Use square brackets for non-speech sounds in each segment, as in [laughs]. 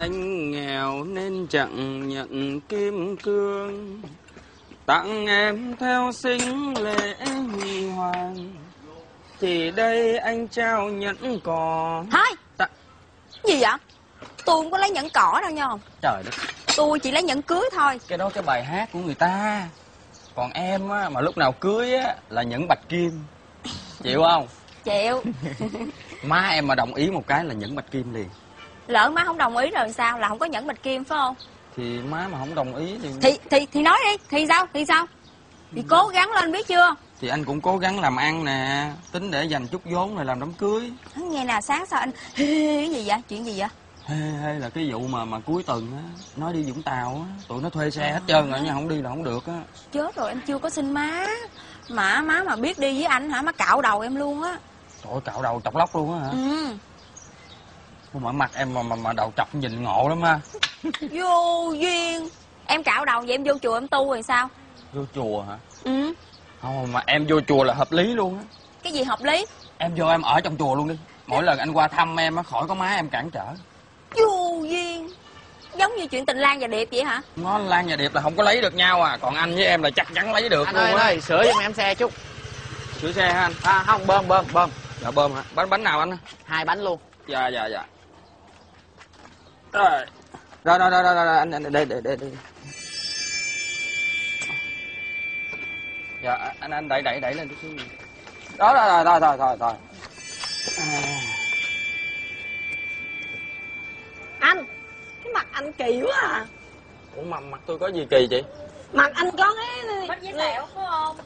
Anh nghèo nên chẳng nhận kim cương. Tặng em theo sinh lễ huy hoàng. Thì đây anh trao nhẫn cò. Thôi! Tạ- Gì vậy? Tôi không có lấy nhẫn cỏ đâu nha. Trời đất. Tôi chỉ lấy nhẫn cưới thôi. Cái đó cái bài hát của người ta. Còn em á mà lúc nào cưới á Là nhẫn bạch kim. Chịu không? Chịu. [laughs] Má em mà đồng ý một cái là nhẫn bạch kim liền Lỡ má không đồng ý rồi sao? Là không có nhẫn bạch kim phải không? Thì má mà không đồng ý thì Thì thì thì nói đi. Thì sao? Thì sao? Thì cố gắng lên biết chưa? Thì anh cũng cố gắng làm ăn nè Tính để dành chút vốn rồi làm đám cưới. Hắn nghe nè sáng sao anh Cái gì vậy? Chuyện gì vậy? Hay, hay là cái vụ mà mà cuối tuần á. Nói đi Vũng Tàu á. Tụi nó thuê xe hết trơn rồi nha không đi là không được á. Chết rồi em chưa có xin má. Mà má mà biết đi với anh hả? Má cạo đầu em luôn á. Trời ơi, cạo đầu chọc lóc luôn á hả? Ừ mà mặt em mà mà, mà đầu chọc nhìn ngộ lắm ha [laughs] Vô duyên. Em cạo đầu vậy em vô chùa em tu rồi sao? Vô chùa hả? Ừ. Không mà em vô chùa là hợp lý luôn á. Cái gì hợp lý? Em vô em ở trong chùa luôn đi. Mỗi lần anh qua thăm em á khỏi có má em cản trở. Vô duyên. Giống như chuyện tình Lan và Điệp vậy hả? Nó lan và điệp là không có lấy được nhau à. Còn anh với em là chắc chắn lấy được anh luôn ơi, ơi sửa giùm em xe chút. Sửa xe hả anh? À không bơm bơm bơm. Dạ bơm hả? Bánh bánh nào anh? Hai bánh luôn. Dạ dạ dạ rồi. Rồi rồi rồi rồi, rồi. anh anh đây đây đây đây. Dạ anh anh đẩy đẩy đẩy lên chút xíu đó rồi rồi rồi rồi rồi anh cái mặt anh kỳ quá à. Ủa mặt mặt tôi có gì kỳ chị mặt anh có cái Bánh với sẹo phải không?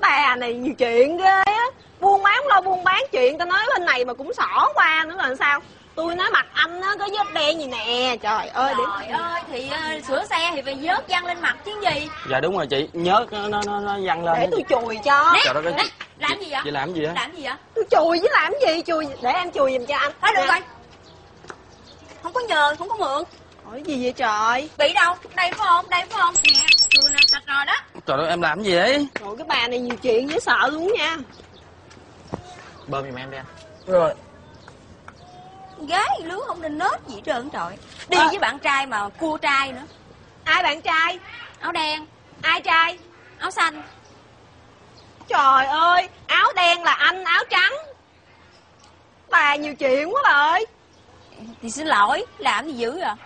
Bà này nhiều chuyện ghê á. Buôn bán lo buôn bán chuyện tao nói bên này mà cũng xỏ qua nữa là sao tôi nói mặt anh á có vết đen gì nè. Trời ơi để Trời ơi thì ờ, sửa xe thì phải vớt văng lên mặt chứ gì? Dạ đúng rồi chị. Nhớ nó nó nó, nó văng lên. Để tôi chùi cho. Nè, Trời đất ơi. nè, làm gì vậy? Chị làm gì á Làm gì vậy? Tôi chùi chứ làm gì? Chùi để em chùi giùm cho anh. Thôi được Nè. rồi. Không có nhờ không có mượn. Hỏi gì vậy trời? Bị đâu? Đây phải không? Đây phải không? Nè Chùi nè sạch rồi đó. Trời ơi em làm gì vậy? Rồi cái bà này nhiều chuyện dễ sợ luôn nha. Bơm giùm em đi anh. Rồi Gái lứa không nên nết gì hết trơn trời. Đi À. với bạn trai mà cua trai nữa. Ai bạn trai? Áo đen. Ai trai? Áo xanh. Trời ơi áo đen là anh áo trắng. Bà nhiều chuyện quá bà ơi. Thì xin lỗi Làm gì dữ à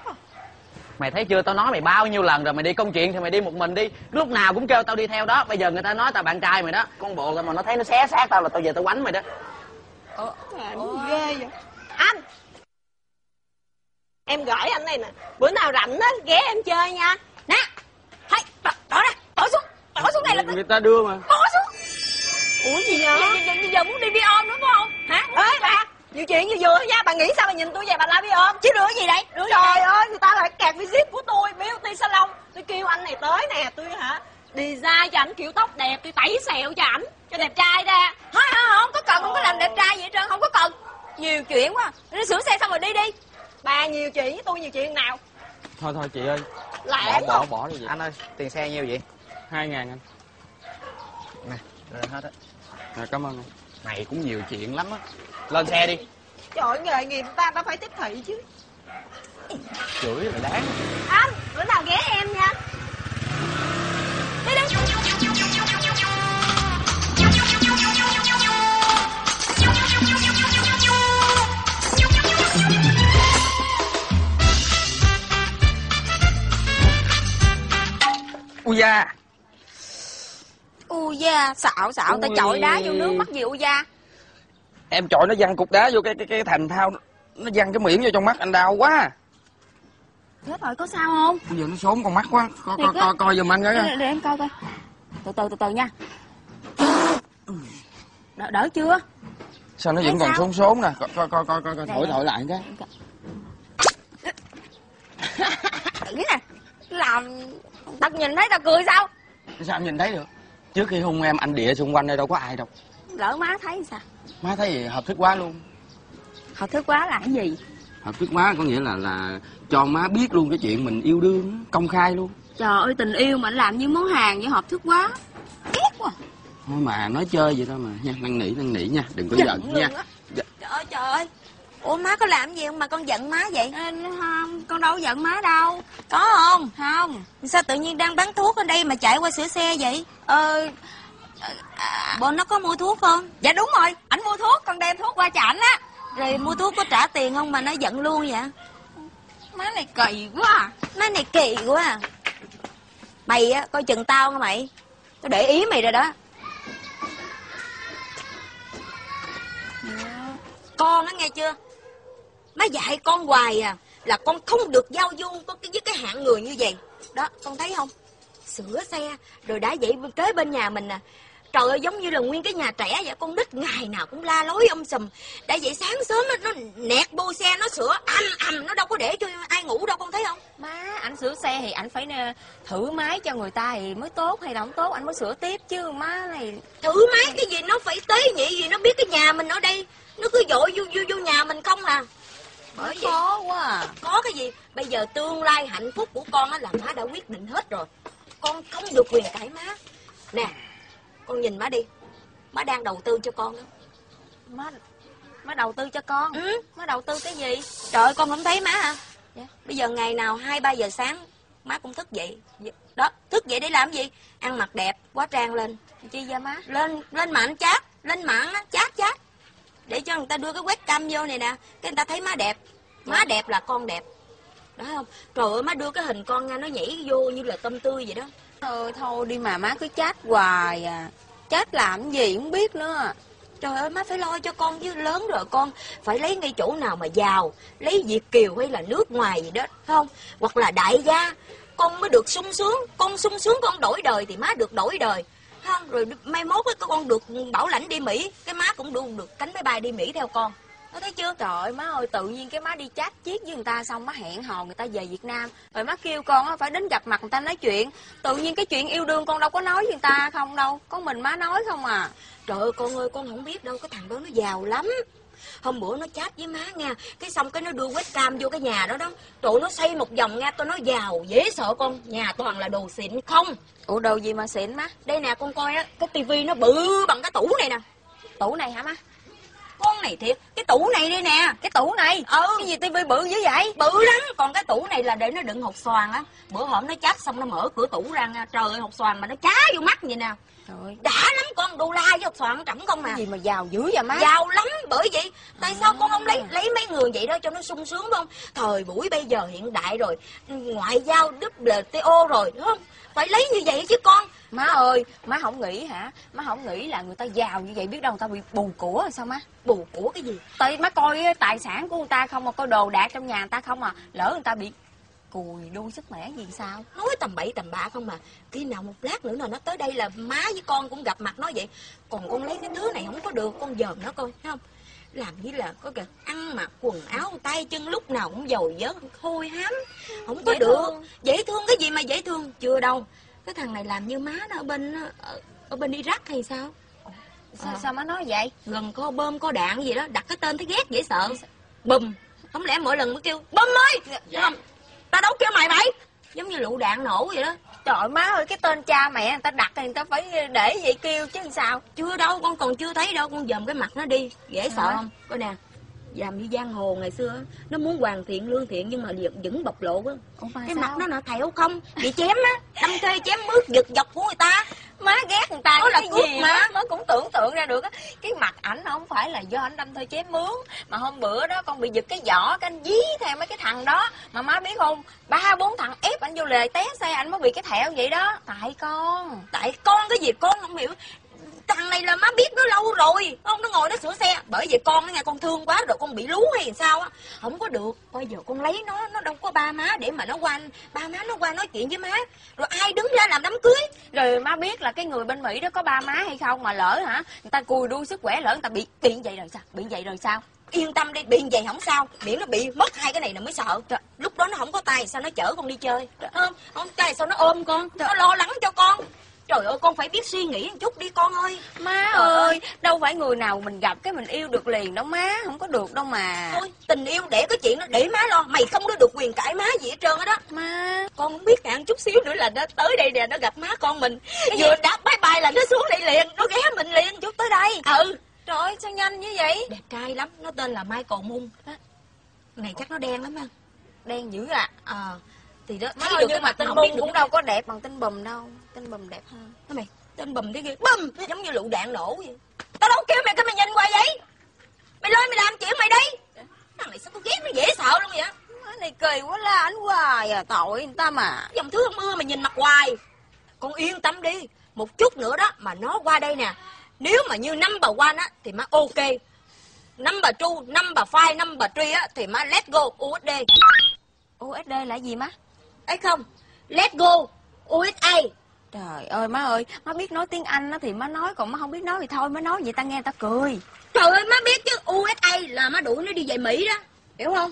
mày thấy chưa tao nói mày bao nhiêu lần rồi mày đi công chuyện thì mày đi một mình đi. Lúc nào cũng kêu tao đi theo đó. Bây giờ người ta nói tao bạn trai mày đó. Con bộ tao mà nó thấy nó xé xác tao là tao về tao quánh mày đó. Ủa, nó ghê vậy em gửi anh này nè. Bữa nào rảnh á ghé em chơi nha. Nè. Hay Bỏ, bỏ ra. Bỏ xuống. Bỏ xuống này là người ta đưa mà. Bỏ xuống. Ủa gì vậy? Giờ, giờ, giờ muốn đi bi ôm nữa phải không? Hả? Ê bà nhiều chuyện như vừa nha. Bà nghĩ sao bà nhìn tôi vậy? Bà la biết ôm. Chứ rửa gì đây? Rửa gì trời đây ơi người ta lại kẹt visit của tôi beauty salon. Tôi kêu anh này tới nè tôi hả? Design cho ảnh kiểu tóc đẹp tôi tẩy xẹo cho ảnh cho đẹp trai ra. Thôi không, không có cần Không có làm đẹp trai gì hết trơn Không có cần. Nhiều chuyện quá. Nó sửa xe xong rồi đi đi bà nhiều chuyện với tôi nhiều chuyện nào? Thôi thôi chị ơi. Bỏ lẹ bỏ không? bỏ đi chị anh ơi tiền xe nhiêu vậy? Hai ngàn anh. Nè lên hết á. À, cảm ơn anh. Mày cũng nhiều chuyện lắm á. Lên xe đi. Trời ơi, nghề nghiệp người ta ta phải tiếp thị chứ. Chửi mày đáng. Anh bữa nào ghé em nha ui da U da Xạo xạo Ta chọi đá vô nước mắc gì u da em chọi nó văng cục đá vô cái cái cái thành thao nó văng cái miệng vô trong mắt anh đau quá. Chết rồi có sao không? Bây giờ nó xốn con mắt quá. Coi coi coi coi giùm anh cái để, để em coi coi. Từ từ từ từ nha. Đỡ, đỡ chưa? Sao nó Thấy vẫn còn sao? xốn xốn nè. Coi coi coi coi coi thổi thổi lại cái. Thử nè Làm Tao nhìn thấy tao cười sao? Sao em nhìn thấy được? Trước khi hung em anh địa xung quanh đây đâu có ai đâu. Lỡ má thấy sao? Má thấy gì? Hợp thức quá luôn. Hợp thức quá là cái gì? Hợp thức quá có nghĩa là là cho má biết luôn cái chuyện mình yêu đương công khai luôn. Trời ơi tình yêu mà anh làm như món hàng vậy hợp thức quá Ghét quá. Thôi mà nói chơi vậy thôi mà. Nha năn nỉ năn nỉ nha. Đừng có giận nha. á. Trời ơi trời ơi Ủa má có làm gì không mà con giận má vậy? À, không con đâu có giận má đâu. Có không? Không. Sao tự nhiên đang bán thuốc ở đây mà chạy qua sửa xe vậy? Ờ à, Bọn nó có mua thuốc không? Dạ đúng rồi ảnh mua thuốc con đem thuốc qua cho ảnh á. Rồi mua thuốc có trả tiền không mà nó giận luôn vậy? Má này kỳ quá à. Má này kỳ quá à. Mày á coi chừng tao nha mày. Tao để ý mày rồi đó. Con á nghe chưa Má dạy con hoài à Là con không được giao du có cái với cái hạng người như vậy. Đó con thấy không? Sửa xe Rồi đã vậy kế bên nhà mình nè Trời ơi giống như là nguyên cái nhà trẻ vậy Con nít ngày nào cũng la lối um sùm. Đã vậy sáng sớm nó, nó nẹt bô xe Nó sửa ầm ầm Nó đâu có để cho ai ngủ đâu con thấy không? Má ảnh sửa xe thì ảnh phải ờ, thử máy cho người ta thì mới tốt hay là không tốt ảnh mới sửa tiếp chứ má này. Thử máy cái gì nó phải tế nhị gì Nó biết cái nhà mình ở đây. Nó cứ dội vô, vô, vô nhà mình không à Bởi vậy khó quá à. có cái gì? Bây giờ tương lai hạnh phúc của con á là má đã quyết định hết rồi. Con không được quyền cãi má. Nè Con nhìn má đi. Má đang đầu tư cho con đó má má đầu tư cho con? Ừ. má đầu tư cái gì? Trời ơi con không thấy má hả? Dạ. Bây giờ ngày nào 2-3 giờ sáng Má cũng thức dậy. Đó thức dậy để làm gì? Ăn mặc đẹp quá trang lên. Chi vậy má? Lên lên mạng chat lên mạng á chat chat để cho người ta đưa cái webcam vô này nè. Cái người ta thấy má đẹp. Má đẹp là con đẹp. Đó không? Trời ơi má đưa cái hình con nha nó nhảy vô như là tôm tươi vậy đó. Thôi thôi đi mà má cứ chat hoài à. Chat làm gì không biết nữa. Trời ơi má phải lo cho con chứ lớn rồi con phải lấy ngay chỗ nào mà giàu lấy việt kiều hay là nước ngoài gì đó không? Hoặc là đại gia con mới được sung sướng con sung sướng con đổi đời thì má được đổi đời không rồi mai mốt á con được bảo lãnh đi mỹ cái má cũng được được cánh máy bay đi mỹ theo con. Có thấy chưa? Trời ơi má ơi tự nhiên cái má đi chat chiết với người ta xong má hẹn hò người ta về việt nam. Rồi má kêu con á phải đến gặp mặt người ta nói chuyện. Tự nhiên cái chuyện yêu đương con đâu có nói với người ta không đâu có mình má nói không à. Trời ơi con ơi con không biết đâu Cái thằng đó nó giàu lắm Hôm bữa nó chat với má nha Cái xong cái nó đưa webcam vô cái nhà đó đó. Tụi nó xây một vòng nha Tôi nói giàu dễ sợ con. Nhà toàn là đồ xịn. Không. Ủa đồ gì mà xịn má? Đây nè con coi á Cái tivi nó bự bằng cái tủ này nè. Tủ này hả má? Con này thiệt Cái tủ này đây nè. Cái tủ này? Ừ. Cái gì tivi bự dữ vậy? Bự lắm Còn cái tủ này là để nó đựng hột xoàn á. Bữa hổm nó chat xong nó mở cửa tủ ra nha. Trời ơi hột xoàn mà nó chá vô mắt vậy nè trời Đã lắm con đô la với nó trỏng không nè cái gì mà giàu dữ vậy má? Giàu lắm bởi vậy tại sao con không lấy lấy mấy người vậy đó cho nó sung sướng đúng không? Thời buổi bây giờ hiện đại rồi ngoại giao WTO rồi đúng không? Phải lấy như vậy chứ con. Má ơi má không nghĩ hả? Má không nghĩ là người ta giàu như vậy biết đâu người ta bị bù của rồi sao má? Bù của cái gì? Tại má coi tài sản của người ta không mà coi đồ đạc trong nhà người ta không à lỡ người ta bị cùi đuôi sức mẻ gì sao? Nói tầm bậy tầm bạ không mà. Khi nào một lát nữa là nó tới đây là má với con cũng gặp mặt nó vậy. Còn con lấy cái thứ này không có được con dòm nó coi thấy không? Làm như là có kìa ăn mặc quần áo tay chân lúc nào cũng dầu dớt hôi hám không có Dễ được. thương. dễ thương cái gì mà dễ thương? Chưa đâu. Cái thằng này làm như má nó ở bên ở, ở bên iraq hay sao? Sao, Ờ. sao má nói vậy? Gần có bơm có đạn gì đó đặt cái tên thấy ghét dễ sợ. Bùm. Không lẽ mỗi lần mới kêu bơm ơi! Không ta đâu kêu mày vậy giống như lựu đạn nổ vậy đó. Trời má ơi cái tên cha mẹ người ta đặt thì người ta phải để vậy kêu chứ sao? Chưa đâu con còn chưa thấy đâu. Con dòm cái mặt nó đi. Dễ sợ. Không coi nè làm như giang hồ ngày xưa nó muốn hoàn thiện lương thiện nhưng mà vẫn- vẫn bộc lộ á. Cái sao? mặt nó là thẹo không. Bị chém á. Đâm thê chém mướt giật dọc của người ta má ghét người ta Đó là cái gì má. nó cũng tưởng tượng ra được á. Cái mặt ảnh không phải là do anh đâm thôi chém mướn. Mà hôm bữa đó con bị giật cái vỏ cái anh dí theo mấy cái thằng đó. Mà má biết không? Ba bốn thằng ép anh vô lề té xe anh mới bị cái thẹo vậy đó. Tại con tại con cái gì con không hiểu thằng này là má biết nó lâu rồi. Không nó ngồi nó sửa xe. Bởi vì con nó nghe con thương quá rồi con bị lú hay sao á. Không có được. Bây giờ con lấy nó nó đâu có ba má để mà nó qua ba má nó qua nói chuyện với má. Rồi ai đứng ra làm đám cưới? Rồi má biết là cái người bên mỹ đó có ba má hay không mà lỡ hả? Người ta cùi đuôi sức khỏe lỡ người ta bị bị vậy rồi sao? Bị vậy rồi sao? Yên tâm đi bị vậy không sao. Miễn nó bị mất hai cái này là mới sợ. Trời, lúc đó nó không có tay sao nó chở con đi chơi? Không không tay sao nó ôm con? Nó lo lắng cho con trời ơi con phải biết suy nghĩ một chút đi con ơi. Má Trời ơi. đâu phải người nào mình gặp cái mình yêu được liền đâu má không có được đâu mà. Thôi tình yêu để cái chuyện đó để má lo mày không có được quyền cãi má gì hết trơn á đó. Má. Con không biết hạn chút xíu nữa là nó tới đây nè nó gặp má con mình. Vừa đáp bye bye là nó xuống đây liền nó ghé mình liền chút tới đây. Ừ. Trời ơi sao nhanh như vậy? Đẹp trai lắm Nó tên là Michael Moon. Đó. Này chắc nó đen lắm ha đen dữ à? Ờ. Thì đó thấy được nhưng cái mà mặt tinh được cũng đâu có đẹp bằng tinh bùm đâu tinh bùm đẹp hơn. Thôi mày? Tên bùm thế kia Bùm! Giống như lựu đạn nổ vậy. Tao đâu kêu mày cái mày nhìn qua vậy. Mày lên mày làm chuyện mày đi. Thằng này sao tao ghét nó dễ sợ luôn vậy? Má này kỳ quá la ảnh hoài à tội người ta mà. Dòng thứ mưa mày nhìn mặt hoài. Con yên tâm đi. Một chút nữa đó mà nó qua đây nè. Nếu mà như number one á Thì má ok. Number two, number five, number three á Thì má let go USD USD là gì má? Ấy không let go USA Trời ơi má ơi, má biết nói tiếng Anh á thì má nói, còn má không biết nói thì thôi, má nói vậy ta nghe ta cười. trời ơi má biết chứ USA là má đuổi nó đi về Mỹ đó hiểu không?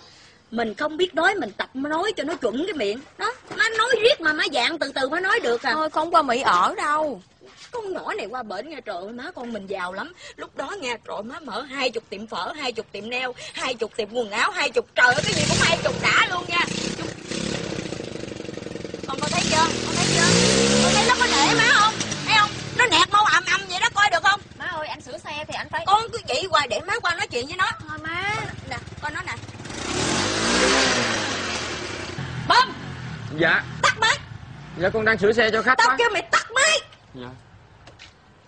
Mình không biết nói mình tập nói cho nó chuẩn cái miệng. Đó má nói riết mà má dạng từ từ má nói được à. Thôi không qua Mỹ ở đâu. con nhỏ này qua bển nghe trời ơi má con mình giàu lắm. Lúc đó nghe trời má mở hai chục tiệm phở hai chục tiệm neo hai chục tiệm quần áo hai chục trời ơi cái gì cũng hai chục đã luôn nha Chục- con có thấy chưa con thấy chưa con thấy nó có nể má không thấy không nó nẹt mau ầm ầm vậy đó coi được không Má ơi, anh sửa xe thì anh phải... con cứ vậy hoài để má qua nói chuyện với nó Thôi má. nè con nói nè bơm Dạ tắt máy Dạ con đang sửa xe cho khách tao quá. kêu mày tắt máy. Dạ.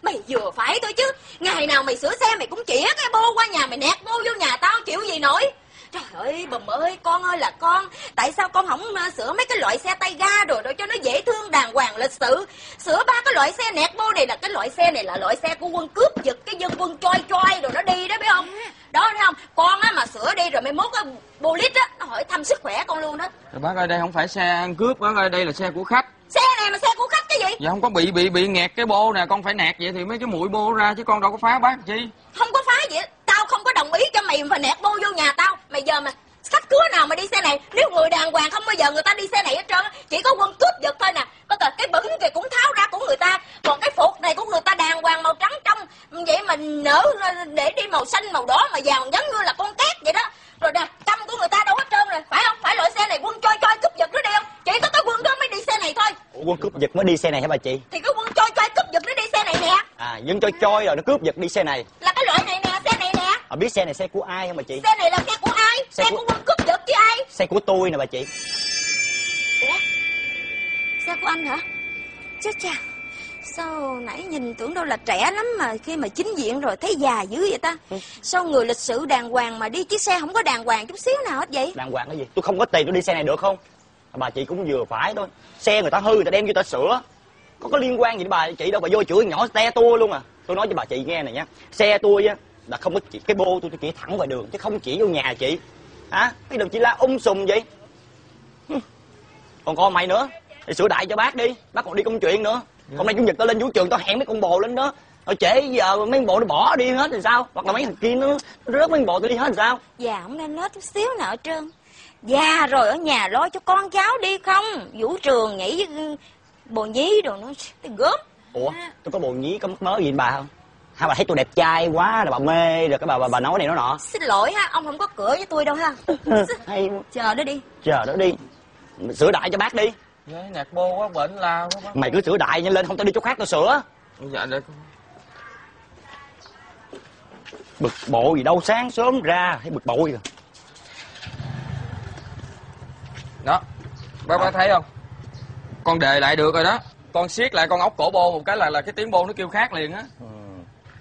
Mày vừa phải thôi chứ. Ngày nào mày sửa xe mày cũng chĩa cái bô qua nhà mày nẹt bô vô nhà tao chịu gì nổi. Trời ơi bùm ơi con ơi là con. Tại sao con không ờ, sửa mấy cái loại xe tay ga rồi để cho nó dễ thương đàng hoàng lịch sự? Sửa ba cái loại xe nẹt bô này là cái loại xe này là loại xe của quân cướp giật cái dân quân choi choi rồi nó đi đó biết không? Đó thấy không? Con á mà sửa đi rồi mày mốt cái bô lít á nó hỏi thăm sức khỏe con luôn đó. Bác ơi đây không phải xe ăn cướp Bác ơi đây là xe của khách xe này mà xe của khách cái gì? Dạ không có bị bị bị nghẹt cái bô nè Con phải nẹt vậy thì mấy cái mũi bô ra Chứ con đâu có phá bác chi. Không có phá gì tao không có đồng ý cho mày phải nẹt bô vô nhà tao. Mày giờ mà khách cứa nào mà đi xe này nếu người đàng hoàng không bao giờ người ta đi xe này hết trơn chỉ có quân cướp giật thôi nè. Có tờ cái bẩn kìa cũng tháo ra của người ta. Còn cái phục này của người ta đàng hoàng màu trắng trong vậy mà nở để đi màu xanh màu đỏ mà vàng giống như là con tét vậy đó. Rồi nè căm của người ta đâu hết trơn rồi. Phải không? Phải loại xe này quân choi choi cướp giật nó đi không? Chỉ có cái quân đó mới này thôi. Ủa, quân cướp giật mới đi xe này hả bà chị? Thì cái quân choi choi cướp giật nó đi xe này nè. À dân cho choi rồi nó cướp giật đi xe này. Là cái loại này nè xe này nè. À, biết xe này xe của ai không bà chị? Xe này là xe của ai? Xe xe của- của quân cướp giật chứ ai? Xe của tôi nè bà chị. Ủa? Xe của anh hả? Chết cha. Sao nãy nhìn tưởng đâu là trẻ lắm mà khi mà chính diện rồi thấy già dữ vậy ta? Sao người lịch sự đàng hoàng mà đi chiếc xe không có đàng hoàng chút xíu nào hết vậy? Đàng hoàng cái gì? Tôi không có tiền tôi đi xe này được không bà chị cũng vừa phải thôi. Xe người ta hư người ta đem vô ta sửa. Có có liên quan gì đến bà chị đâu bà vô chửi nhỏ xe tôi luôn à. Tôi nói cho bà chị nghe này nhá xe tôi á là không có chỉ cái bô tôi tôi chỉ thẳng ngoài đường chứ không chỉ vô nhà chị. Hả? Cái đường chị la um sùm vậy. Còn con mày nữa. Thì sửa đại cho bác đi. Bác còn đi công chuyện nữa. Hôm nay chủ nhật tao lên vũ trường tao hẹn mấy con bồ lên đó. Rồi trễ giờ mấy con bồ nó bỏ đi hết thì sao? Hoặc là mấy thằng kia nó, nó rớt mấy con bồ tôi đi hết thì sao? Già không nên lết chút xíu nào hết trơn Già rồi ở nhà lo cho con cháu đi không? Vũ trường nhảy với bồ nhí đồ nó cái gớm. Ủa tôi có bồ nhí có mắc mớ gì bà không? Hay bà thấy tôi đẹp trai quá rồi bà mê rồi cái bà bà, bà nói này nó nọ. Xin lỗi ha ông không có cửa với tôi đâu ha. [laughs] Hay. Chờ đó đi. Chờ đó đi. Sửa đại cho bác đi. Nẹt bô quá bệnh lao quá bác. Mày cứ sửa đại nhanh lên không tao đi chỗ khác tao sửa. Dạ được. Bực bội gì đâu sáng sớm ra thấy bực bội rồi Đó. Bác bác thấy không? Con đề lại được rồi đó. Con siết lại con ốc cổ bô một cái là là cái tiếng bô nó kêu khác liền á.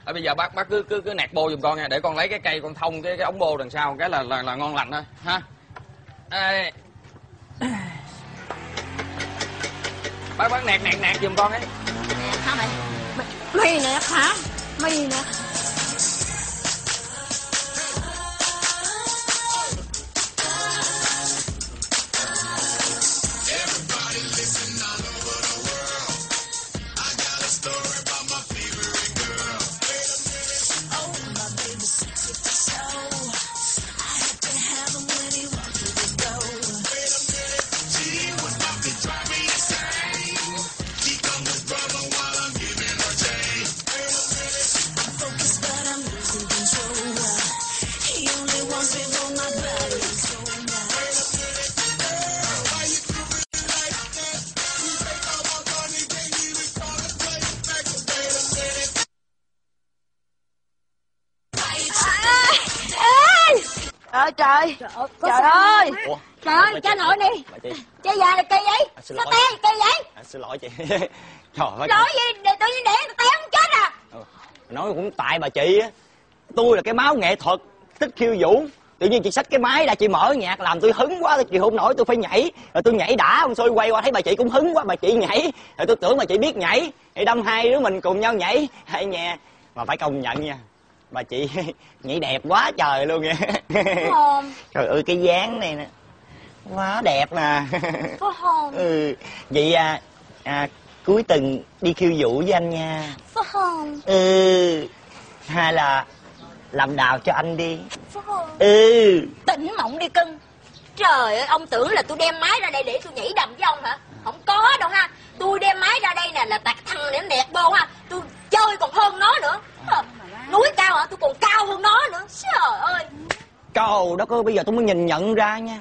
À, bây giờ bác bác cứ cứ cứ nẹt bô giùm con nha để con lấy cái cây con thông cái cái ống bô đằng sau cái là là là ngon lành thôi ha. Đây. bác bác nẹt nẹt nẹt giùm con ấy Hả mày? Mày, mày nè hả? Mày nè ơi lỗi gì? Để tự nhiên để té không chết à? Ừ, nói cũng tại bà chị á. Tôi là cái máu nghệ thuật thích khiêu vũ. Tự nhiên chị xách cái máy ra chị mở nhạc làm tôi hứng quá chịu không nổi tôi phải nhảy. Rồi tôi nhảy đã ông xôi quay qua thấy bà chị cũng hứng quá bà chị nhảy. Rồi tôi tưởng bà chị biết nhảy. Thì đâm hai đứa mình cùng nhau nhảy. Hay nhà. Mà phải công nhận nha bà chị [laughs] nhảy đẹp quá trời luôn nha. Không [laughs] trời ơi cái dáng này nè. Quá đẹp nè. Có không [laughs] ừ. Vậy à, à cuối tuần đi khiêu vũ với anh nha. Phải không ừ hay là làm đào cho anh đi. Phải không ừ. Tỉnh mộng đi cưng. Trời ơi ông tưởng là tôi đem máy ra đây để tôi nhảy đầm với ông hả? Không có đâu ha. Tôi đem máy ra đây nè là tạc thằng để nẹt bô ha. Tôi chơi còn hơn nó nữa. Ờ, núi cao hả? Tôi còn cao hơn nó nữa. Trời ơi. Trời đất ơi bây giờ tôi mới nhìn nhận ra nha.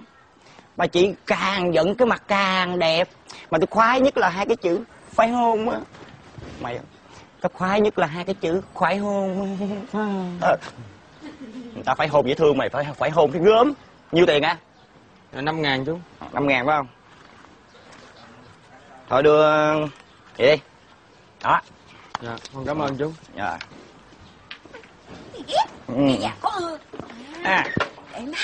Bà chị càng giận cái mặt càng đẹp. Mà tôi khoái nhất là hai cái chữ phải hôn á. Mày tôi khoái nhất là hai cái chữ khoái hôn. [laughs] Ờ. người ta phải hôn dễ thương mày phải phải hôn cái gớm. Nhiêu tiền à năm ngàn chú. Năm ngàn phải không? Thôi đưa vậy đi. Đó. Dạ con cảm ơn chú. Dạ. Ừ. cái có à. Để má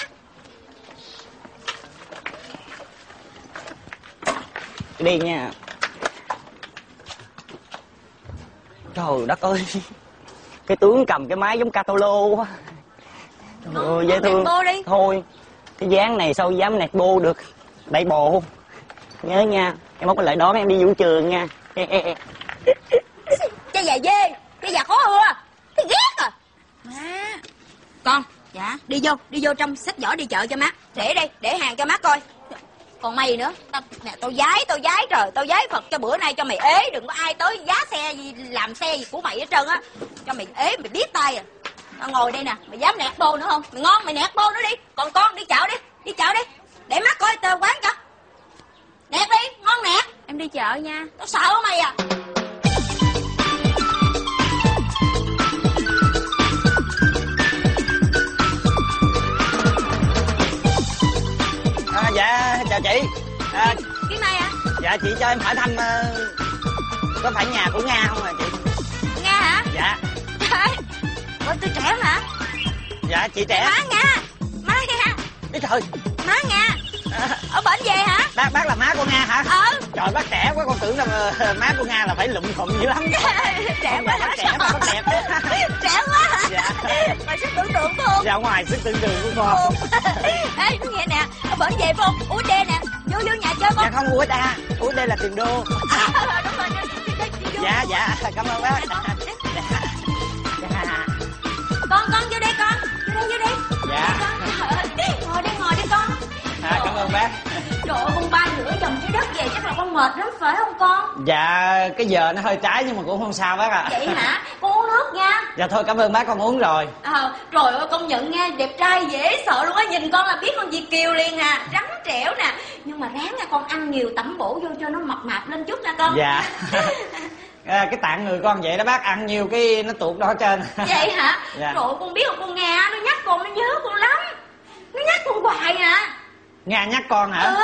đi nha trời đất ơi. Cái tướng cầm cái máy giống catalô quá. Trời ơi dễ thương. đi. thôi cái dáng này sao dám nẹt bô được? Đẩy bộ nhớ nha em mốt lại đón em đi vũ trường nha. Cái già dê Cái già khó ưa Cái ghét à? Má. Con Dạ Đi vô Đi vô trong xách giỏ đi chợ cho má. Để đây Để hàng cho má coi Còn mày nữa. Tao, Nè tao giái Tao giái trời Tao giái Phật cho bữa nay cho mày ế Đừng có ai tới giá xe gì Làm xe gì của mày hết trơn á. Cho mày ế Mày biết tay à. Tao ngồi đây nè Mày dám nẹt bô nữa không? Mày ngon Mày nẹt bô nữa đi. Còn con đi chợ đi Đi chợ đi. Để má coi tờ quán cho. Nẹt đi Ngon nẹt. Em đi chợ nha. Tao sợ mày à, chào chị. À, Cái mai à? dạ chị cho em hỏi thăm ờ, có phải nhà của nga không à chị? Nga hả? Dạ. Trời [laughs] Ủa tôi trẻ mà dạ chị trẻ. Má Nga. Má Nga. Ý trời Má Nga. À, Ở bển về hả bác bác là má của nga hả? Ờ trời bác trẻ quá con tưởng là ờ, má của nga là phải lụm khụm dữ lắm. [laughs] Trẻ quá hả? trẻ mà bác đẹp [laughs] Trẻ quá hả? Dạ. Mày sức tưởng tượng phải không ra ngoài sức tưởng tượng của con. [laughs] Ê nghe nè bển về phải không Ủa đê nè. Vô vô nhà chơi con dạ không uống đa uống đây là tiền đô. Đúng rồi dạ dạ. Cảm ơn bác. Dạ. Con con vô đây ơn bác Trời ơi con bay nửa vòng trái đất về chắc là con mệt lắm phải không con? Dạ cái giờ nó hơi trái nhưng mà cũng không sao bác ạ. Vậy hả? Con uống nước nha. Dạ thôi cảm ơn bác con uống rồi. Ờ, trời ơi công nhận nha đẹp trai dễ sợ luôn á nhìn con là biết con Việt kiều liền à trắng trẻo nè. Nhưng mà ráng nha con ăn nhiều tẩm bổ vô cho nó mập mạp lên chút nha con. Dạ. [laughs] À, cái tạng người con vậy đó bác ăn nhiều cái nó tuột đó trơn. Vậy hả? Dạ. trời ơi, con biết không con nga nó nhắc con nó nhớ con lắm. Nó nhắc con hoài à nga nhắc con hả? Ừ.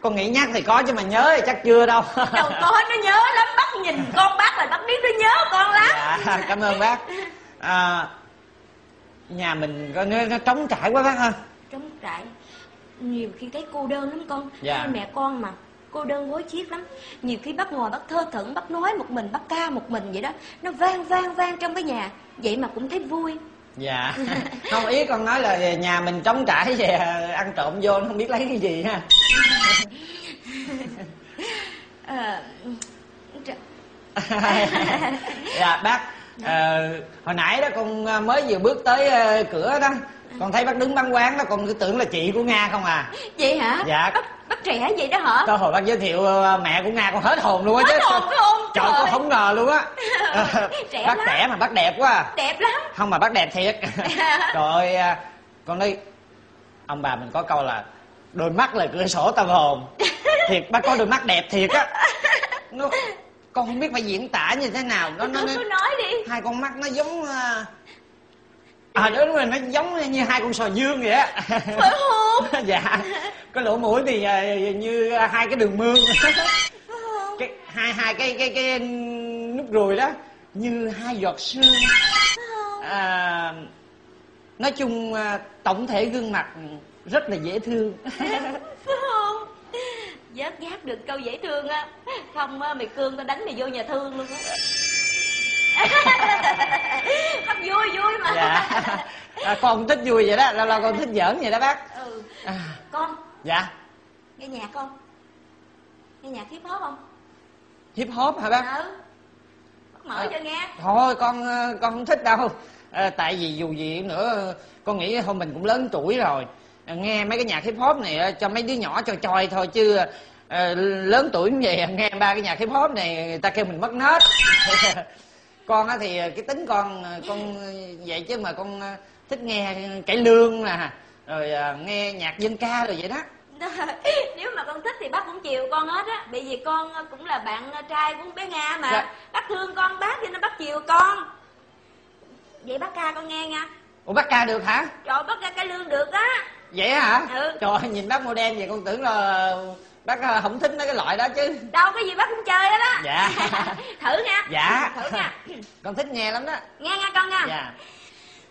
Con nghĩ nhắc thì có chứ mà nhớ thì chắc chưa đâu. [laughs] Đâu có nó nhớ lắm. Bắt nhìn con bác là bác biết nó nhớ con lắm. Dạ cảm ơn bác. À, nhà mình có nó, nó trống trải quá bác ha. Trống trải. Nhiều khi thấy cô đơn lắm con. Dạ. hai mẹ con mà cô đơn gối chiếc lắm. Nhiều khi bác ngồi bác thơ thẩn bác nói một mình bác ca một mình vậy đó. Nó vang vang vang trong cái nhà. Vậy mà cũng thấy vui dạ. [laughs] Không ý con nói là nhà mình trống trải về ăn trộm vô không biết lấy cái gì ha. Trời, [laughs] dạ bác ờ, hồi nãy đó con mới vừa bước tới ờ, cửa đó con thấy bác đứng bán quán đó con cứ tưởng là chị của nga không à. Vậy hả? Dạ. bác, bác trẻ vậy đó hả? Tới hồi bác giới thiệu ờ, mẹ của nga con hết hồn luôn á chứ. Hết hồn không? trời con không ngờ luôn á. [laughs] Trẻ bác lắm. trẻ mà bác đẹp quá à. đẹp lắm. Không mà bác đẹp thiệt. [laughs] Trời ơi à, con nói ông bà mình có câu là đôi mắt là cửa sổ tâm hồn. [laughs] Thiệt bác có đôi mắt đẹp thiệt á. Nó con không biết phải diễn tả như thế nào. Nó nó, nó nói đi. Hai con mắt nó giống à, đúng rồi nó giống như hai con sò dương vậy á. Phải không? [laughs] Dạ. Cái lỗ mũi thì à, như hai cái đường mương. Cái hai hai cái cái cái nút ruồi đó như hai giọt sương. À, nói chung à, tổng thể gương mặt rất là dễ thương. [laughs] Phải không? Vớt vát được câu dễ thương á. Không á mày cương tao đánh mày vô nhà thương luôn á [laughs] Không vui vui mà. Dạ. À, con thích vui vậy đó. Lâu lâu con thích giỡn vậy đó bác. Ừ. À, con. Dạ. Nghe nhạc không nghe nhạc hip hop không? Hip hop hả bác? Ừ. Bác mở cho nghe. Thôi con ờ, con không thích đâu. À, tại vì dù gì nữa con nghĩ thôi mình cũng lớn tuổi rồi. À, nghe mấy cái nhạc hip hop này ờ, cho mấy đứa nhỏ cho choi thôi chứ ờ, lớn tuổi như vậy nghe ba cái nhạc hip hop này người ta kêu mình mất nết [laughs] con á thì cái tính con ờ, con vậy chứ mà con ờ, thích nghe cải lương nè rồi ờ, nghe nhạc dân ca rồi vậy đó. Nếu mà con thích thì bác cũng chiều con hết á. Bởi vì con cũng là bạn trai của bé nga mà. Dạ. bác thương con bác cho nên bác chiều con. Vậy bác ca con nghe nha. Ủa bác ca được hả? Trời bác ca cái lương được á. Vậy hả? Ừ. trời nhìn bác model vậy con tưởng là bác ờ, không thích mấy cái loại đó chứ. Đâu cái gì bác cũng chơi hết á Dạ. [laughs] thử nha. Dạ. thử nha. [laughs] Con thích nghe lắm đó. Nghe nha con nha. Dạ.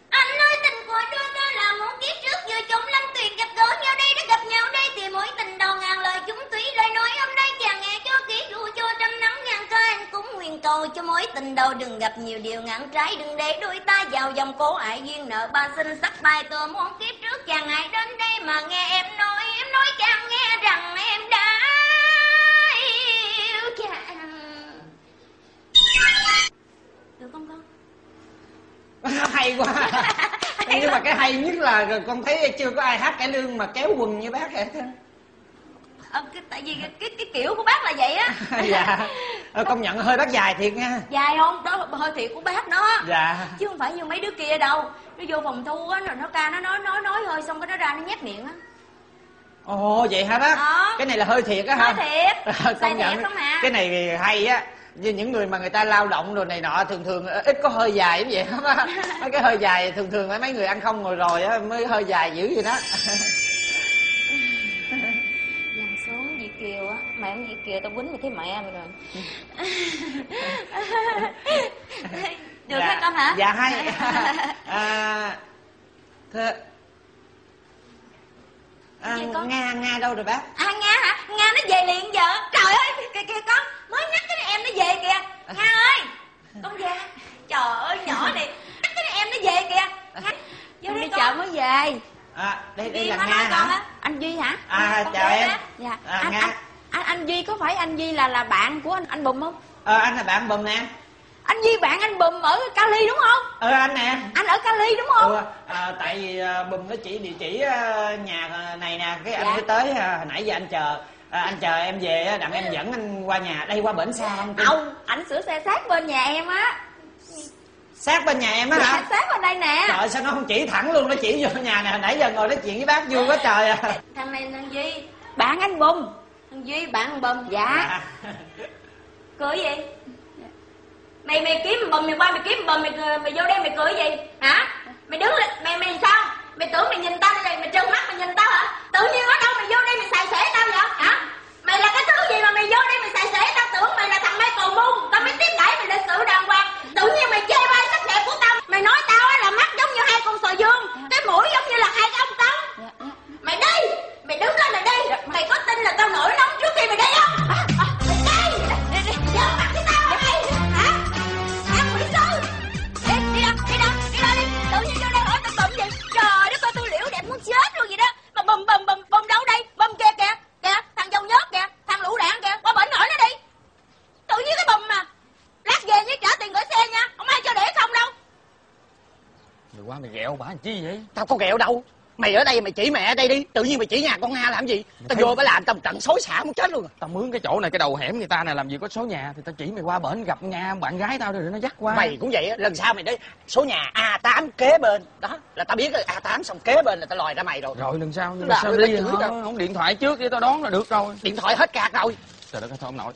Anh ơi tình của đôi ta là một kiếp trước vừa chung lâm tuyền gặp gỡ nhau đây đã gặp nhau đây thì mối tình đầu ngàn lời chúng thủy lời nói hôm nay chàng nghe cho kỹ ru cho trăm nắng cũng nguyện cầu cho mối tình đầu đừng gặp nhiều điều ngạn trái. Đừng để đôi ta vào dòng cố ai duyên nợ. Ba sinh sắc bài tựa một kiếp trước chàng ngại đến đây mà nghe em nói. Em nói chàng nghe rằng em đã yêu chàng được không con? [laughs] Hay quá. [laughs] Nhưng mà cái hay nhất là con thấy chưa có ai hát cải lương mà kéo quần như bác hết Ờ, cái, tại vì cái, cái, cái kiểu của bác là vậy á. [laughs] Dạ. Ờ, công nhận hơi bác dài thiệt nha. Dài không? Đó hơi thiệt của bác đó. Dạ. Chứ không phải như mấy đứa kia đâu. Nó vô phòng thu á rồi nó ca nó nói nói nói hơi xong cái nó ra nó nhét miệng á. Ồ vậy hả bác? Đó. cái này là hơi thiệt á hả? Hơi thiệt. [laughs] Ờ, công nhận. không à. cái này thì hay á. Như những người mà người ta lao động rồi này nọ thường thường ít có hơi dài giống vậy á [laughs] mấy cái hơi dài thường thường mấy người ăn không ngồi rồi á mới hơi dài dữ vậy đó em Việt Kiều tao quýnh mày thấy mẹ mày rồi. [laughs] Được hả con hả? Dạ hay. [laughs] À, thế à, con? nga nga đâu rồi bác? À Nga hả? Nga nó về liền giờ. Trời ơi kìa kìa con Mới nhắc cái em nó về kìa. Nga ơi Con về. Trời ơi nhỏ này. Nhắc cái em nó về kìa. Nga, Vô đây đi chợ mới về. À đây đây Duy là nga hả? á anh duy hả? À Con chào về em. á. dạ. À, anh, Nga. anh, anh anh duy có phải anh duy là là bạn của anh anh bùm không? Ờ anh là bạn bùm nè. Anh duy bạn anh bùm ở cali đúng không? Ờ anh nè. Anh ở cali đúng không? Ừ, à, tại vì à, bùm nó chỉ địa chỉ à, nhà này nè cái anh Dạ. mới tới à, hồi nãy giờ anh chờ. À, anh chờ em về á, đặng em dẫn anh qua nhà đây qua bển xa không? Ông ảnh sửa xe sát bên nhà em á. Sát bên nhà em á dạ, hả sát bên đây nè. Trời sao nó không chỉ thẳng luôn nó chỉ vô nhà nè. Hồi nãy giờ ngồi nói chuyện với bác vui quá trời à. Thằng này thằng Duy. Bạn anh bùm Thằng Duy bạn thằng Bùm dạ. À, Cười gì? Mày mày kiếm bùm mày qua mày kiếm bùm mày mày vô đây mày cười gì? Hả? Mày đứng lên mày mày sao? Mày tưởng mày nhìn tao đây mày trừng mắt mày nhìn tao hả? Tự nhiên ở đâu mày vô đây mày xài xể tao vậy? Hả? Mày là cái thứ gì mà mày vô đây mày xài xể tao tưởng mày là thằng Michael Moon. Tao mới tiếp đãi mày lịch sự đàng hoàng. Tự nhiên mày chê bai sắc đẹp của tao. Mày nói tao có ghẹo đâu. Mày ở đây mày chỉ mẹ ở đây đi. Tự nhiên mày chỉ nhà con nga làm gì? Tao vô phải làm tao trận xối xả muốn chết luôn à. Tao mướn cái chỗ này cái đầu hẻm người ta này làm gì có số nhà Thì tao chỉ mày qua bển gặp Nga bạn gái tao rồi nó dắt qua. Mày cũng vậy á lần sau mày đến số nhà a 8 kế bên. Đó là tao biết a 8 xong kế bên là tao lòi ra mày rồi. Rồi lần sau nhưng mà sao đi tao. Không điện thoại trước để tao đón là được rồi. Điện thoại hết cạc rồi. Trời đất ơi thôi ông nội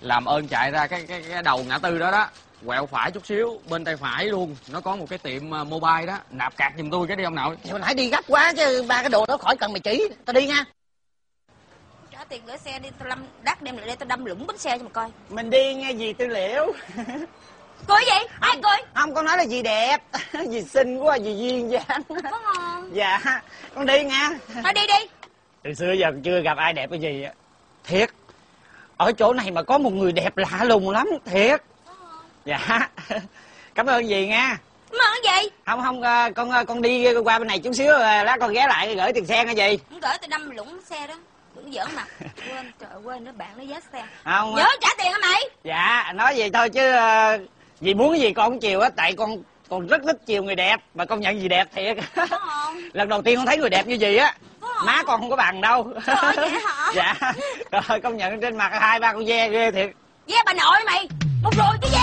Làm ơn chạy ra cái cái, cái đầu ngã tư đó đó quẹo phải chút xíu bên tay phải luôn. Nó có một cái tiệm à, mobile đó. Nạp cạc giùm tôi cái đi ông nội. Thì hồi nãy đi gấp quá chứ ba cái đồ đó khỏi cần mày chỉ. Tao đi nha. Trả tiền gửi xe đi tao đâm đắt đem lại đây tao đâm lũng bánh xe cho mà coi. Mình đi nghe gì tư liệu cười gì ai cười? không con nói là gì đẹp [laughs] gì xinh quá gì duyên dáng. Có ngon. Dạ con đi nha. Thôi đi đi. Từ xưa giờ chưa gặp ai đẹp cái gì á. Thiệt. Ở chỗ này mà có một người đẹp lạ lùng lắm thiệt dạ. [laughs] Cảm ơn gì nha? Cảm ơn gì? Không không ờ, con ờ, con đi qua bên này chút xíu ờ, lát con ghé lại gửi tiền xe nghe gì? Không gửi tao đâm lũng xe đó đừng giỡn mặt quên trời quên nữa bạn nó dắt xe. Không. Nhớ trả tiền hả mày? Dạ nói vậy thôi chứ dì muốn gì con cũng chiều á tại con con rất thích chiều người đẹp mà con nhận gì đẹp thiệt. Không? [laughs] Lần đầu tiên con thấy người đẹp như gì á má con không có bằng đâu. Trời ơi, [laughs] dạ. Rồi công nhận trên mặt hai ba con ve ghê thiệt. Ve bà nội mày một rồi cái ve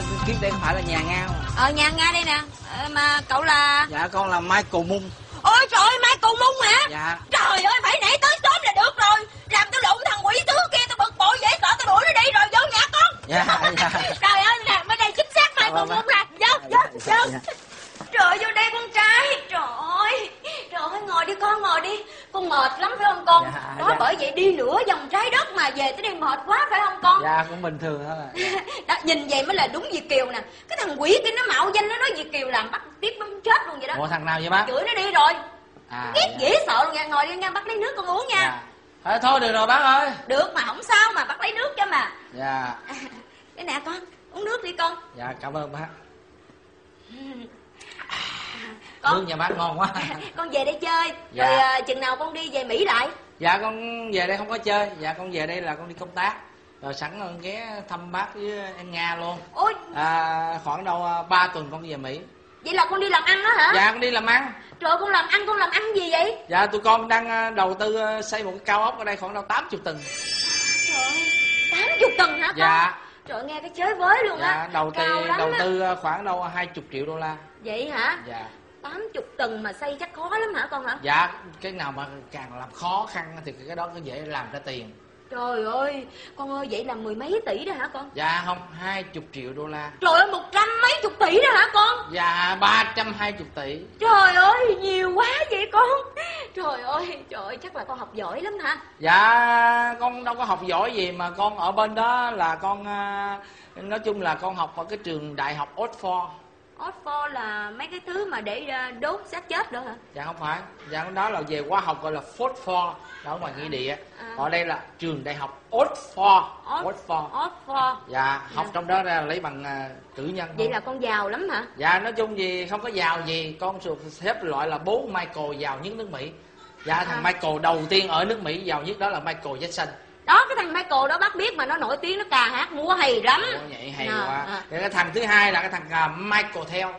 dạ dạ, dạ kiếp đây không phải là nhà ngao ờ nhà nga đây nè. Ờ, mà cậu là? Dạ con là michael mung ôi trời ơi mai cùng mung hả? Dạ. Trời ơi phải nãy tới sớm là được rồi. Làm tôi lụng thằng quỷ tứ kia tôi bực bội dễ sợ tôi đuổi nó đi rồi vô nhà con. Dạ dạ. [laughs] Trời ơi nè bên đây chính xác mai cùng mung nè. Vô vô vô. Trời vô đây con trai. Trời ơi trời ơi ngồi đi con ngồi đi. Con mệt lắm phải không con? Dạ, đó dạ. bởi vậy đi nửa vòng trái đất mà về tới đây mệt quá phải không con? Dạ cũng bình thường thôi. à. [laughs] nhìn vậy mới là đúng Việt Kiều nè. Cái thằng quỷ kia nó mạo danh nó nói Việt Kiều làm bắt tiếp nó chết luôn vậy đó. Ủa thằng nào vậy bác? Chửi nó đi rồi. À ghét dạ. dễ sợ luôn nha. Ngồi đi nha bắt lấy nước con uống nha. Dạ. Thôi, thôi được rồi bác ơi. Được mà không sao mà bắt lấy nước cho mà. Dạ. [laughs] Cái nè con uống nước đi con. Dạ cảm ơn bác. [laughs] Con. Nước nhà bác ngon quá. [laughs] Con về đây chơi. Dạ. rồi à, chừng nào con đi về mỹ lại. Dạ con về đây không có chơi. Dạ con về đây là con đi công tác rồi sẵn ghé thăm bác với em nga luôn. Ôi. À, khoảng đâu à, ba tuần con về mỹ. Vậy là con đi làm ăn đó hả? Dạ con đi làm ăn. Trời ơi, con làm ăn con làm ăn gì vậy? Dạ tụi con đang à, đầu tư à, xây một cái cao ốc ở đây khoảng đâu 80 tầng. Trời ơi tám chục tầng hả con? Dạ. Trời nghe cái chơi với luôn á. Dạ đầu tư đầu tư à, khoảng đâu hai chục triệu đô la. Vậy hả? Dạ. Tám chục tầng mà xây chắc khó lắm hả con hả? Dạ cái nào mà càng làm khó khăn thì cái đó có dễ làm ra tiền trời ơi con ơi vậy là mười mấy tỷ đó hả con? Dạ không hai chục triệu đô la. Trời ơi một trăm mấy chục tỷ đó hả con? Dạ ba trăm hai chục tỷ. Trời ơi, nhiều quá vậy con. Trời ơi, trời ơi, chắc là con học giỏi lắm hả? Dạ con đâu có học giỏi gì mà con ở bên đó là con à, nói chung là con học ở cái trường đại học Oxford Oxford là mấy cái thứ mà để ờ, đốt xác chết đó hả? Dạ không phải. Dạ đó là về khoa học gọi là phosphor đó ngoài nghĩa địa. À. ở đây là trường đại học Oxford Ox- Oxford Oxford dạ học trong đó ra lấy bằng à, cử nhân Vậy thôi. là con giàu lắm hả? Dạ nói chung gì không có giàu gì. Con được xếp loại là bố Michael giàu nhất nước Mỹ. Dạ thằng À. Michael đầu tiên ở nước Mỹ giàu nhất đó là Michael Jackson Đó, cái thằng Michael đó bác biết mà nó nổi tiếng nó ca hát múa hay lắm. Ủa, vậy hay À, quá. à. Cái thằng thứ hai là cái thằng à, Michael Theo.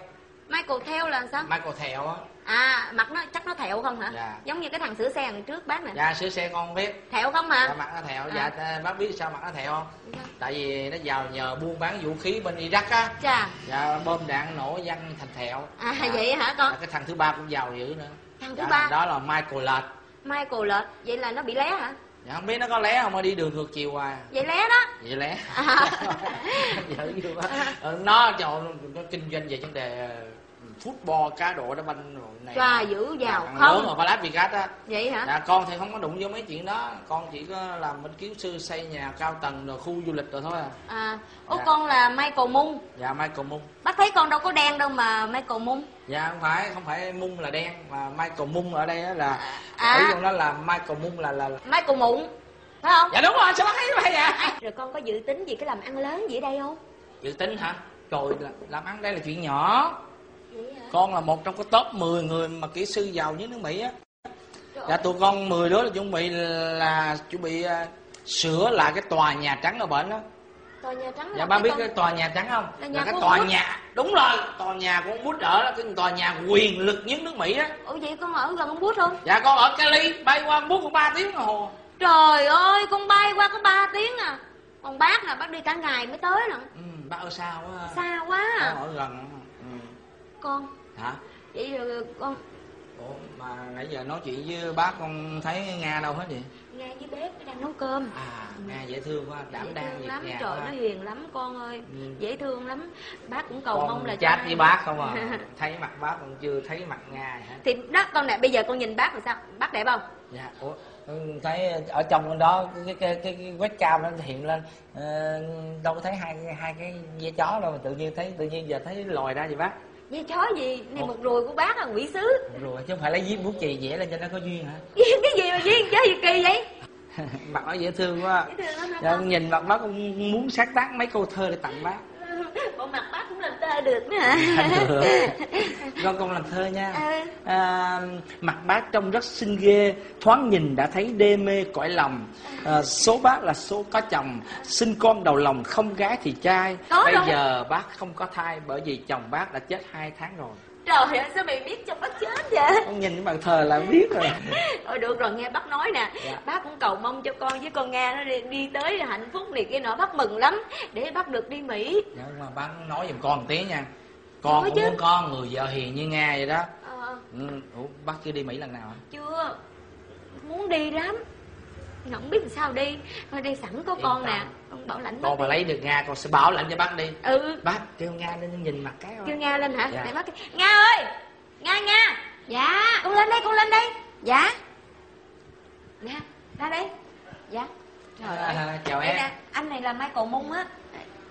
Michael theo là sao? Michael Theo á. À, mặt nó chắc nó thẹo không hả? Dạ. Giống như cái thằng sửa xe lần trước bác nè. Dạ sửa xe con biết Thẹo không dạ hả mặt nó thẹo. À. dạ bác biết sao mặt nó thẹo không? Dạ. tại vì nó giàu nhờ buôn bán vũ khí bên Iraq á. Chà, dạ bom đạn nổ văng thành thẹo. À dạ. vậy hả con? Dạ, cái thằng thứ ba cũng giàu dữ nữa. Thằng thứ Dạ, ba. đó là Michael Lệch Michael lệch Vậy là nó bị lé hả dạ không biết nó có lé không mà đi đường ngược chiều à Vậy lé đó vậy lẽ À. [laughs] Quá. Ờ, nó trời nó kinh doanh về vấn đề football cá độ đá banh rồi này Chà, dữ giàu Thằng không? lớn ở Palace Vegas á Vậy hả dạ, con thì không có đụng vô mấy chuyện đó con chỉ có làm bên kiến sư xây nhà cao tầng rồi khu du lịch rồi thôi à À, ủa Dạ. con là Michael Mung dạ Michael Mung Bác thấy con đâu có đen đâu mà Michael Mung dạ không phải không phải Mung là đen mà Michael Mung ở đây á là À. ý trong đó là Michael Mung là là là- Michael Mụn Phải không? dạ đúng rồi sao bác thấy vậy à Rồi con có dự tính gì cái làm ăn lớn gì ở đây không? dự tính hả trời là, làm ăn đây là chuyện nhỏ? Con là một trong cái top 10 người mà kỹ sư giàu nhất nước Mỹ á. Dạ tụi con 10 đứa là chuẩn bị là chuẩn bị à, sửa lại cái tòa nhà trắng ở bển đó. Tòa nhà trắng dạ là ba cái biết con- cái tòa nhà trắng không? Là là, nhà cái của tòa Bút. nhà đúng rồi tòa nhà của ông bút ở là cái tòa nhà quyền lực nhất nước mỹ á. Ủa vậy con ở gần ông bút không? Dạ con ở cali bay qua ông bút cũng ba tiếng đồng hồ. Trời ơi con bay qua có 3 tiếng à. Còn bác là bác đi cả ngày mới tới nè ừ, bác ở xa quá. Xa quá à. con ở gần. Ừ. con hả? Vậy rồi con ủa mà nãy giờ nói chuyện với bác con thấy nga đâu hết vậy? Nghe với bếp đang nấu cơm. À nga dễ thương quá đảm dễ đang lắm nhà trời quá. nó hiền lắm con ơi. Ừ. dễ thương lắm. Bác cũng cầu con mong là chat với bác không à? [laughs] Thấy mặt bác còn chưa thấy mặt nga hả? Thì đó con nè bây giờ con nhìn bác là sao? Bác đẹp không? Dạ ủa ừ, thấy ở trong đó cái cái cái, cái webcam nó hiện lên ờ, đâu có thấy hai hai cái dây chó đâu mà tự nhiên thấy tự nhiên giờ thấy lòi ra vậy bác Dây chó gì? Này một ruồi của bác là quỷ sứ. Rồi chứ không phải lấy viết bút chì vẽ lên cho nó có duyên hả? Cái gì mà duyên? Chó gì kỳ vậy? [laughs] Mặt nó dễ thương quá. Dễ thương lắm dạ, nhìn mặt bác cũng muốn sáng tác mấy câu thơ để tặng bác tơ được nữa hả? Con [laughs] con làm thơ nha. Ừ. à, mặt bác trông rất xinh ghê thoáng nhìn đã thấy đê mê cõi lòng. À, số bác là số có chồng. Sinh con đầu lòng không gái thì trai. Có bây rồi. giờ bác không có thai bởi vì chồng bác đã chết hai tháng rồi trời ơi [laughs] sao mày biết cho bác chết vậy? Con nhìn cái bàn thờ là biết rồi. Thôi [laughs] được rồi nghe bác nói nè. Dạ. bác cũng cầu mong cho con với con nga nó đi, đi tới hạnh phúc này kia nọ. Bác mừng lắm để bác được đi mỹ. Dạ, mà bác nói giùm con một tiếng nha. Con Nói cũng chứ. muốn có người vợ hiền như nga vậy đó. Ờ, ừ. ủa bác chưa đi mỹ lần nào hả? Chưa. Muốn đi lắm. Không biết làm sao đi. Thôi đây sẵn có Yên con nè con bảo lãnh con mà đi. lấy được nga con sẽ bảo lãnh cho bác đi. Ừ. Bác kêu nga lên nhìn mặt cái kêu nga lên hả? Dạ. để bác kêu, nga ơi! Nga nga! Dạ. Con lên đây con lên đây. Dạ. Nè ra đây. Dạ. Trời ơi. à, chào đây em. nè anh này là michael mung á.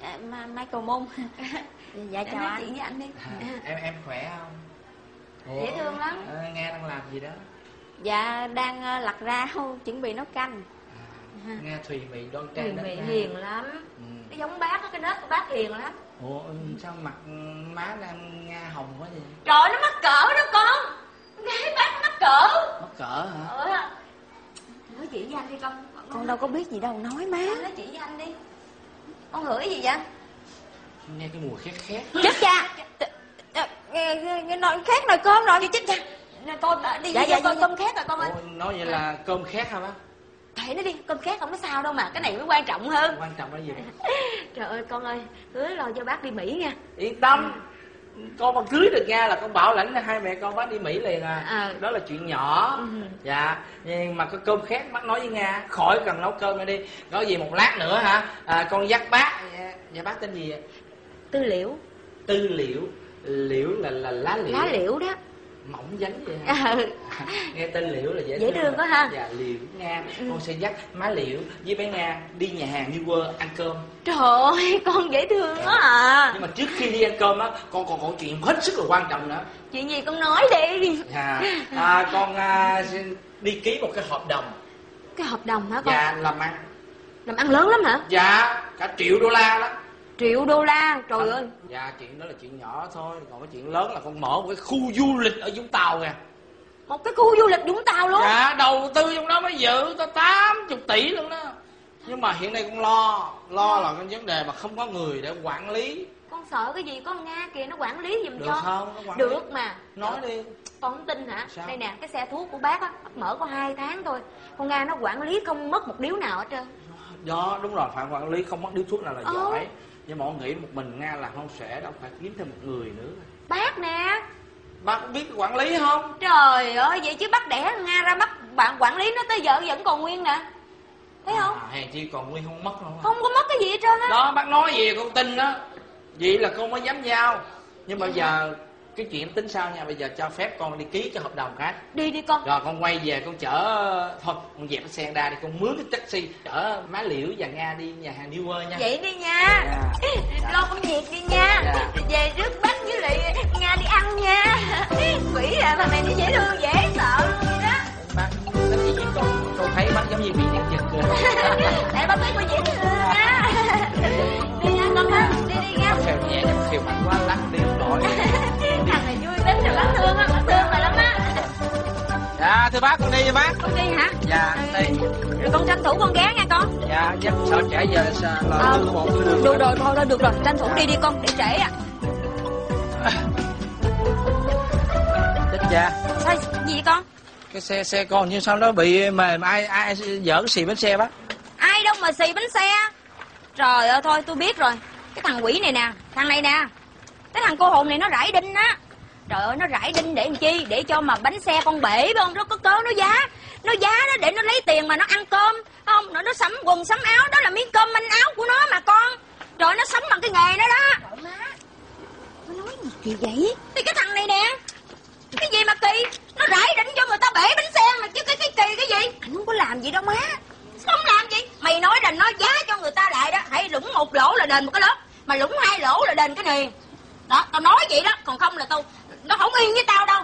À, Michael Mung. [laughs] Dạ Để chào anh. chuyện với anh đi. À, em em khỏe không? Ủa, Dễ thương lắm. ờ, nghe đang làm gì đó? Dạ đang ờ, lặt rau [laughs] chuẩn bị nấu canh à, nghe thùy mị đoan trang đất mị hiền lắm. Ừ. nó giống bác á cái nết của bác hiền lắm. Ủa ừ, sao mặt má đang nga hồng quá vậy? Trời nó mắc cỡ đó con. Gái bác nó mắc cỡ. Mắc cỡ hả? Ờ nói chuyện với anh đi con. Con đâu có biết gì đâu nói má. Con nói chuyện với anh đi. Con hửi gì vậy? Nghe cái mùi khét khét. Chết cha. Nghe, nghe, nghe nói khác nồi cơm rồi. Chết cha. Nè con đã đi Dạ, dạ, dạ, dạ, con dạ, cơm khét rồi con ơi. Nói vậy là cơm khét hả bác kệ nó đi cơm khét không có sao đâu mà cái này mới quan trọng hơn. Quan trọng là gì? [laughs] Trời ơi con ơi hứa lo cho bác đi mỹ nha. Yên tâm con mà cưới được nha là con bảo lãnh hai mẹ con bác đi mỹ liền à. Ờ. đó là chuyện nhỏ. Ừ. dạ nhưng mà cái cơm khét bác nói với nga khỏi cần nấu cơm nữa đi. Có gì một lát nữa hả? À, con dắt bác dạ, dạ bác tên gì vậy? tư liệu tư liễu liễu là là lá liễu. Lá liễu đó mỏng dánh vậy hả? [laughs] Ừ. nghe tên liễu là dễ, Dễ thương quá ha. dạ liễu nga. Ừ. con sẽ dắt má liễu với bé nga đi nhà hàng New World ăn cơm. Trời ơi con dễ thương quá à. Nhưng mà trước khi đi ăn cơm á con còn có chuyện hết sức là quan trọng nữa. Chuyện gì con nói đi. Dạ. À, con à, xin đi ký một cái hợp đồng. Cái hợp đồng hả con? Dạ làm ăn. Làm ăn lớn lắm hả? Dạ cả triệu đô la đó triệu đô la. Trời ơi. dạ chuyện đó là chuyện nhỏ thôi. Còn cái chuyện lớn là con mở một cái khu du lịch ở vũng tàu kìa. Một cái khu du lịch vũng tàu luôn. Dạ đầu tư trong đó mới dự tới tám chục tỷ luôn đó. Nhưng mà hiện nay con lo lo là cái vấn đề mà không có người để quản lý. Con sợ cái gì? Con nga kìa nó quản lý giùm được cho. không? Nó quản lý. được mà. Nói đi. Con không tin hả? Sao? đây nè cái xe thuốc của bác á bác mở có hai tháng thôi. Con nga nó quản lý không mất một điếu nào hết trơn. Đó đúng rồi phải quản lý không mất điếu thuốc nào là Ờ. giỏi nhưng mà con nghĩ một mình nga làm không sẽ đâu phải kiếm thêm một người nữa. Bác nè. Bác biết quản lý không? Trời ơi vậy chứ bác đẻ nga ra bắt bạn quản lý nó tới giờ vẫn còn nguyên nè. Thấy không? À, hèn chi còn nguyên không mất đâu. Không có mất cái gì hết trơn á. Đó bác nói gì con tin đó. Vậy là con mới dám giao. Nhưng mà giờ cái chuyện tính sao nha? Bây giờ cho phép con đi ký cái hợp đồng cái đi đi con. Rồi con quay về con chở thôi con dẹp cái xe ra đi. Con mướn cái taxi chở má liễu và nga đi nhà hàng New World nha. Vậy đi nha. Dạ. [laughs] lo công việc đi nha. Dạ. về rước bác với lại nga đi ăn nha. [laughs] Quỷ à thằng này nó dễ thương dễ sợ luôn đó. Bác với con con thấy bác giống như bị giật giật rồi để bác thấy con dễ thương nha dạ dạ thưa bác con đi nha bác. Con đi hả? Dạ đi rồi con tranh thủ con ghé nha con. Dạ chắc sợ trễ giờ là Ờ, đưa đường được rồi thôi thôi được rồi. Tranh thủ đi đi con để trễ à chết cha sao gì vậy con? Cái xe xe con như sao nó bị mềm ai ai dở cái xì bánh xe bác? Ai đâu mà xì bánh xe. Trời ơi thôi tôi biết rồi. Cái thằng quỷ này nè thằng này nè. Cái thằng cô hồn này nó rải đinh á trời ơi nó rải đinh để làm chi? Để cho mà bánh xe con bể không? Nó có cớ nó giá. Nó giá nó để nó lấy tiền mà nó ăn cơm. Không? Nó nó sắm quần sắm áo. Đó là miếng cơm manh áo của nó mà con. Rồi nó sống bằng cái nghề đó đó. Nó nói gì kỳ vậy? Thì cái thằng này nè. Cái gì mà kỳ? Nó rải đinh cho người ta bể bánh xe mà chứ cái cái kỳ cái gì? Anh không có làm gì đâu má. Không làm gì. Mày nói là nó giá cho người ta lại đó. Hãy lũng một lỗ là đền một cái lớp. Mà lũng hai lỗ là đền cái niền đó tao nói vậy đó. Còn không là tao nó không yên với tao đâu.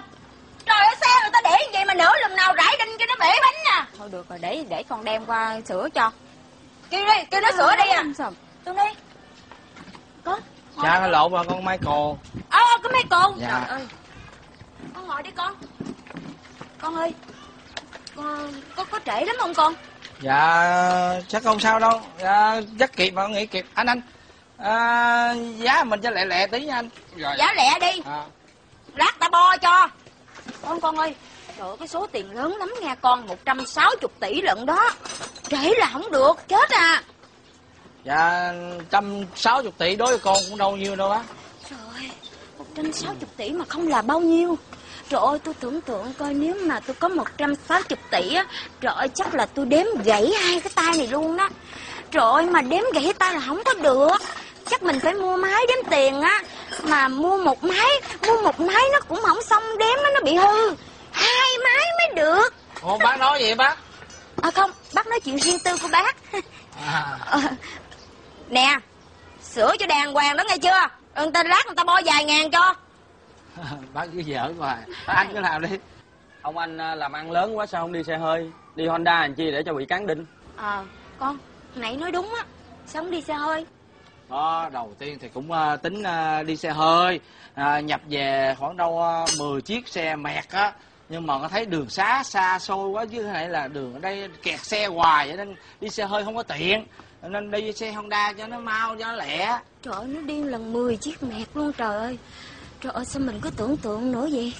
Trời ơi xe người ta để vậy mà nửa lần nào rải đinh cho nó bể bánh nè thôi được rồi để để con đem qua sửa cho. Kêu đi kêu nó sửa đi à. Sao? tôi đi. Có cha nó lộn vào con Michael. Ờ ờ, cái mấy cô Dạ. trời ơi. Con ngồi đi con. Con ơi. Con có có trễ lắm không con? Dạ chắc không sao đâu. Dạ, chắc kịp mà nghĩ kịp. Anh anh. À, giá mình cho lẹ lẹ tí nha anh. Rồi giá lẹ đi. À, lát ta bo cho. Con con ơi trời ơi, cái số tiền lớn lắm nha con 160 tỷ lận đó. Trễ là không được chết à. Dạ trăm sáu chục tỷ đối với con cũng đâu nhiêu đâu á. Trời ơi 160 tỷ mà không là bao nhiêu. Trời ơi tôi tưởng tượng coi nếu mà tôi có 160 tỷ á Trời ơi chắc là tôi đếm gãy hai cái tay này luôn đó. Trời ơi mà đếm gãy tay là không có được Chắc mình phải mua máy đếm tiền á. Mà mua một máy Mua một máy nó cũng không xong đếm á, nó bị hư. Hai máy mới được. Ồ bác nói vậy bác? À không bác nói chuyện riêng tư của bác. À, Ờ, Nè Sửa cho đàng hoàng đó nghe chưa? Người ta lát người ta bo vài ngàn cho. [laughs] Bác cứ giỡn hoài. Anh cứ làm đi. Ông anh à, làm ăn lớn quá sao không đi xe hơi? Đi Honda làm chi để cho bị cán đinh? Ờ con Nãy nói đúng á. Sao không đi xe hơi đó đầu tiên thì cũng à, tính à, đi xe hơi à, nhập về khoảng đâu uh, 10 chiếc xe mẹt á. Nhưng mà có thấy đường xá xa xôi quá chứ này là đường ở đây kẹt xe hoài vậy nên đi xe hơi không có tiện. Nên đi xe Honda cho nó mau cho nó lẹ. Trời ơi nó đi lần 10 chiếc mẹt luôn trời ơi. Trời ơi sao mình cứ tưởng tượng nữa vậy?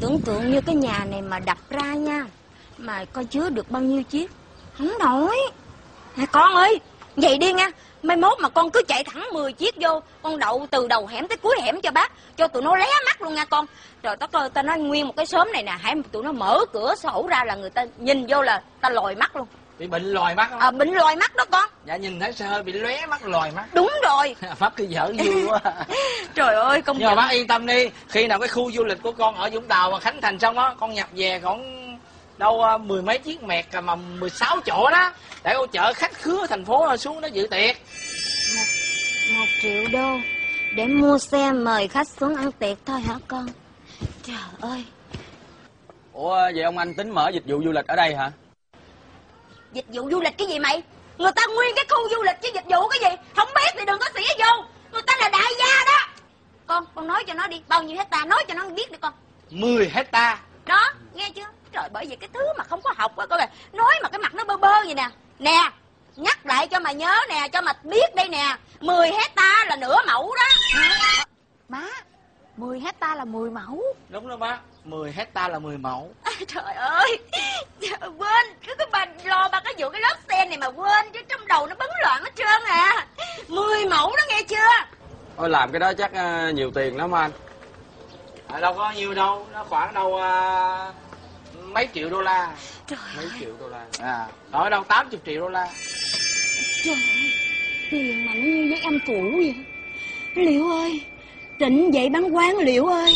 Tưởng tượng như cái nhà này mà đập ra nha Mà coi chứa được bao nhiêu chiếc. Không nổi. Nè con ơi Vậy đi nha. Mai mốt mà con cứ chạy thẳng 10 chiếc vô Con đậu từ đầu hẻm tới cuối hẻm cho bác Cho tụi nó lé mắt luôn nha con. Trời tao coi ta nói nguyên một cái xóm này nè Hãy tụi nó mở cửa sổ ra là người ta nhìn vô là ta lòi mắt luôn. Bị bệnh lòi mắt không? À bệnh lòi mắt đó con. Dạ nhìn thấy hơi bị lóe mắt lòi mắt. Đúng rồi. [laughs] Pháp cứ giỡn vui quá. [laughs] Trời ơi công nhưng mà nhận. bác yên tâm đi khi nào cái khu du lịch của con ở Vũng Tàu mà khánh thành xong á con nhập về khoảng đâu ờ, mười mấy chiếc mẹt mà 16 chỗ đó để con chở khách khứa thành phố xuống đó dự tiệc Một triệu đô để mua xe mời khách xuống ăn tiệc thôi hả con? Trời ơi, Ủa vậy ông anh tính mở dịch vụ du lịch ở đây hả dịch vụ du lịch cái gì mày? Người ta nguyên cái khu du lịch chứ dịch vụ cái gì? Không biết thì đừng có xỉa vô. Người ta là đại gia đó. Con, con nói cho nó đi, bao nhiêu hecta nói cho nó biết đi con. 10 hecta Đó, nghe chưa? Trời bởi vì cái thứ mà không có học á, con kìa. Nói mà cái mặt nó bơ bơ vậy nè. Nè, nhắc lại cho mà nhớ nè, cho mà biết đây nè. 10 hecta là nửa mẫu đó. má 10 hecta là 10 mẫu. Đúng đó bác 10 hecta là 10 mẫu. À, trời ơi trời, quên cứ cái bà lo ba cái vụ cái lốp xe này mà quên chứ trong đầu nó bấn loạn hết trơn à. Mười mẫu đó nghe chưa? Ôi làm cái đó chắc à, nhiều tiền lắm anh. À, đâu có nhiêu đâu nó khoảng đâu à, mấy triệu đô la. Trời Mấy triệu đô la. À ở đâu? 80 triệu đô la. Trời ơi tiền mà nó như với âm phủ vậy? Liệu ơi trịnh vậy bán quán liệu ơi.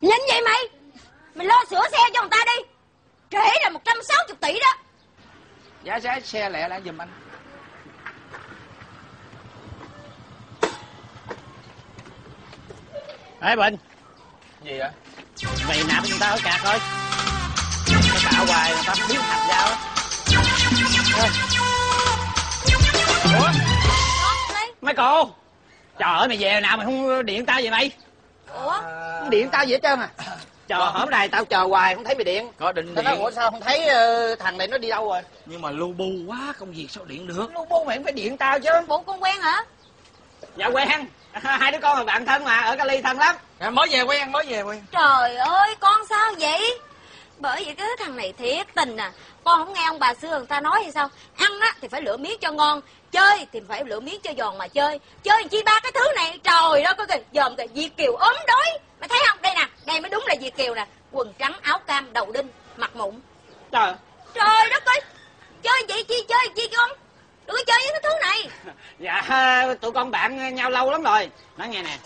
Nhanh vậy mày? Mày lo sửa xe cho người ta đi. Trễ là 160 tỷ đó. Giá giá xe lẹ lại giùm anh? Ê Bình. Gì vậy? Mày nạp người ta ở cạc thôi Tạo hoài người ta biến hạt ra á Ê. Ủa? Mấy cô Trời ơi mày về nào mày không điện tao vậy mày? Ủa? Không điện tao gì hết trơn à. Chờ hổm này tao chờ hoài không thấy mày điện. Có định tao nói điện. Ủa sao không thấy ờ, thằng này nó đi đâu rồi? Nhưng mà lu bu quá công việc sao điện được. Lúc bố mày cũng phải điện tao chứ. Bộ con quen hả? Dạ quen. [laughs] Hai đứa con là bạn thân mà ở cali thân lắm. À, mới về quen mới về quen. Trời ơi con sao vậy bởi vậy cái thằng này thiệt tình à. Con không nghe ông bà xưa người ta nói hay sao? Ăn á thì phải lựa miếng cho ngon chơi thì phải lựa miếng cho giòn mà chơi. Chơi chi ba cái thứ này? Trời đó có kìa dòm kìa việt kiều ốm đói. Mày thấy không? Đây nè đây mới đúng là việt kiều nè. Quần trắng áo cam đầu đinh mặt mụn. Trời. Trời đất ơi chơi vậy chi chơi chi con? Đừng có chơi với cái thứ này. [laughs] Dạ tụi con bạn nhau lâu lắm rồi. Nói nghe nè.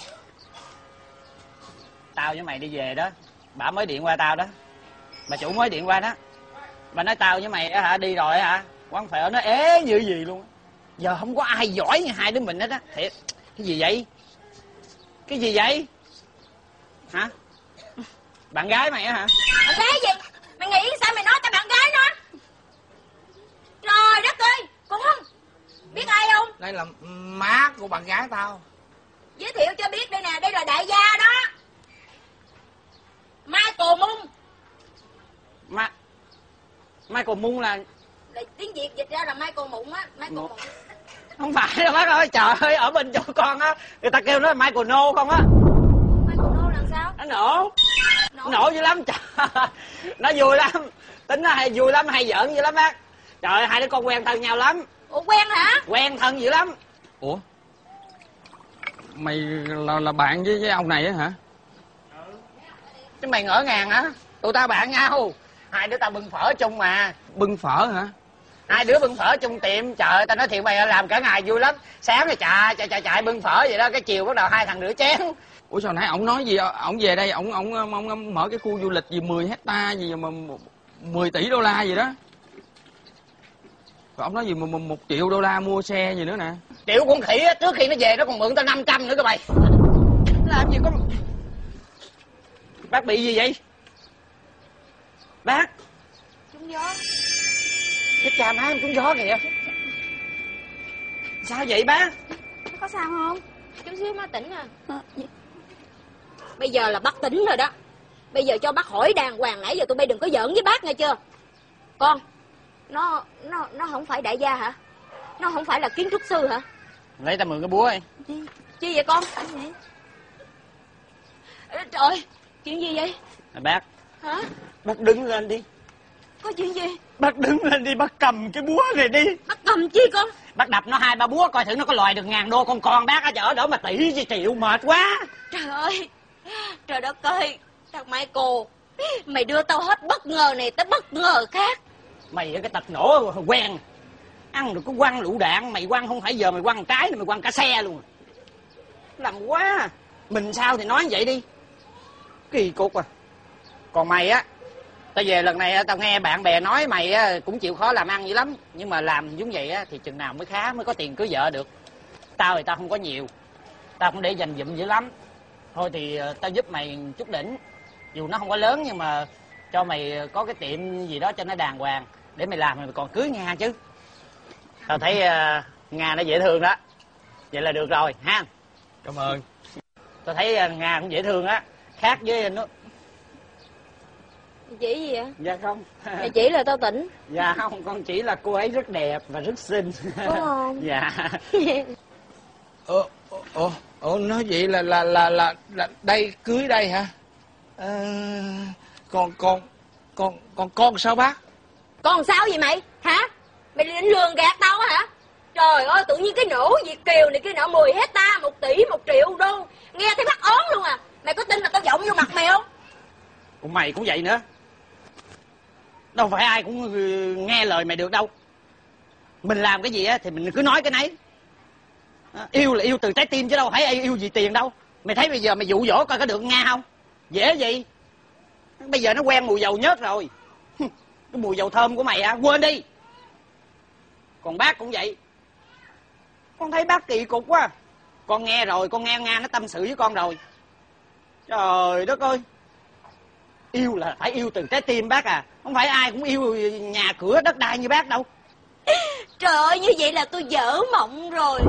Tao với mày đi về đó. Bà mới điện qua tao đó bà chủ mới điện qua đó. Bà nói tao với mày á hả đi rồi hả quán phở nó ế như gì luôn á. giờ không có ai giỏi như hai đứa mình hết á. Thiệt cái gì vậy? Cái gì vậy? Hả? Bạn gái mày á hả? Bạn gái gì? Mày nghĩ sao mày nói tao bạn gái nó? Trời đất ơi con không biết ai không? Đây là má của bạn gái tao. Giới thiệu cho biết đây nè đây là đại gia đó. Michael Mung Ma Michael Moon là là tiếng Việt dịch ra là Michael Mụng á Michael. Mụng [laughs] không phải đâu bác ơi trời ơi ở bên chỗ con á người ta kêu nó là Michael No không á. Michael Nô làm sao? Nó nổ. Nổ. nổ dữ lắm trời nó vui lắm. Tính nó hay vui lắm hay giỡn dữ lắm bác. Trời ơi, hai đứa con quen thân nhau lắm. Ủa quen hả? Quen thân dữ lắm. Ủa? Mày là là bạn với với ông này á hả? Chứ mày ngỡ ngàng hả tụi tao bạn nhau hai đứa tao bưng phở chung mà. Bưng phở hả? Hai đứa bưng phở chung tiệm. Trời ơi, tao nói thiệt mày làm cả ngày vui lắm. Sáng thì chạy chạy chạy chạy bưng phở vậy đó. Cái chiều bắt đầu hai thằng rửa chén. Ủa sao nãy ổng nói gì? Ổng về đây ổng ổng ổng, ổng mở cái khu du lịch gì 10 hecta gì mà 10 tỷ đô la gì đó. Rồi ổng nói gì mà một- một triệu đô la mua xe gì nữa nè. Triệu con khỉ á trước khi nó về nó còn mượn tao 500 nữa cơ mày. Làm gì có bác bị gì vậy bác. Trúng gió. Cái cha má em trúng gió kìa. Sao vậy bác? Có sao không? Chút xíu má tỉnh à. Bây giờ là bác tỉnh rồi đó. Bây giờ cho bác hỏi đàng hoàng Nãy giờ tụi bay đừng có giỡn với bác nghe chưa? Con Nó nó nó không phải đại gia hả? Nó không phải là kiến trúc sư hả? Lấy tao mượn cái búa đi. Chi vậy con? Ê, Trời Chuyện gì vậy? Bác Hả? Bác đứng lên đi. Có chuyện gì? Bác đứng lên đi bác cầm cái búa này đi. Bác cầm chi con? Bác đập nó hai ba búa coi thử nó có lòi được ngàn đô con con bác á chở đỡ mà tỷ gì triệu mệt quá. Trời ơi Trời đất ơi Thằng Michael Mày đưa tao hết bất ngờ này tới bất ngờ khác? Mày cái tật nổ quen ăn được có quăng lựu đạn mày quăng không phải giờ mày quăng trái mày quăng cả xe luôn. Làm quá mình sao thì nói vậy đi. Kỳ cục à còn mày á tao về lần này tao nghe bạn bè nói mày á, cũng chịu khó làm ăn dữ lắm. Nhưng mà làm giống vậy á, thì chừng nào mới khá mới có tiền cưới vợ được. Tao thì tao không có nhiều tao cũng để dành dụm dữ lắm. Thôi thì ờ, tao giúp mày chút đỉnh. Dù nó không có lớn nhưng mà cho mày có cái tiệm gì đó cho nó đàng hoàng. Để mày làm mày còn cưới nga chứ. Tao thấy ờ, nga nó dễ thương đó. Vậy là được rồi ha? Cảm ơn. Tao thấy ờ, nga cũng dễ thương á. Khác với nó Chỉ gì vậy? Dạ không. Mày chỉ là tao tỉnh. Dạ không con chỉ là cô ấy rất đẹp và rất xinh. Đúng không? dạ. Ồ ồ ồ nói vậy là là là là, là đây cưới đây hả? Ờ, còn còn còn còn con sao bác? Còn sao vậy mày? Hả? Mày định lường gạt tao á hả? Trời ơi tự nhiên cái nổ Việt Kiều này kia nọ 10 hecta 1 tỷ 1 triệu đô. Nghe thấy bắt ớn luôn à. Mày có tin là tao giọng vô mặt mày không? Mày cũng vậy nữa đâu phải ai cũng ừ, nghe lời mày được đâu. Mình làm cái gì á thì mình cứ nói cái nấy. Ờ, yêu là yêu từ trái tim chứ đâu phải ai yêu gì tiền đâu. Mày thấy bây giờ mày dụ dỗ coi có được nghe không? Dễ gì? Bây giờ nó quen mùi dầu nhớt rồi. [laughs] Cái mùi dầu thơm của mày á, quên đi. Còn bác cũng vậy. Con thấy bác kỳ cục quá. Con nghe rồi, con nghe nga nó tâm sự với con rồi. Trời đất ơi yêu là phải yêu từ trái tim, bác à. Không phải ai cũng yêu nhà cửa đất đai như bác đâu. [laughs] Trời ơi, như vậy là tôi dở mộng rồi.